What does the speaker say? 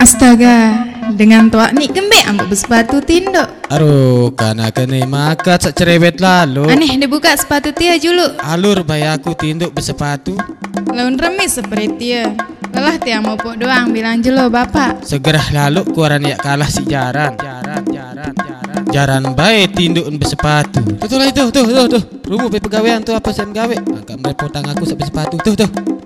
Astaga, dengan tua ni gembek ambek bersepatu tinduk. Aduh, kana kene makat sak cerewet lalu. Aneh dia buka sepatu tia julu. Alur bayar aku tinduk bersepatu. Laun remis seperti tia. Lelah tia mau pok doang bilang jelo bapak. Segerah lalu kuaran ya kalah si jaran. Jaran, jaran, jaran. Jaran baik tinduk bersepatu. Betul lah itu, tuh, tuh, tuh. Rumu pe pegawaian tuh apa sen gawe. Angkat merepotang aku sak bersepatu. Tuh, tuh.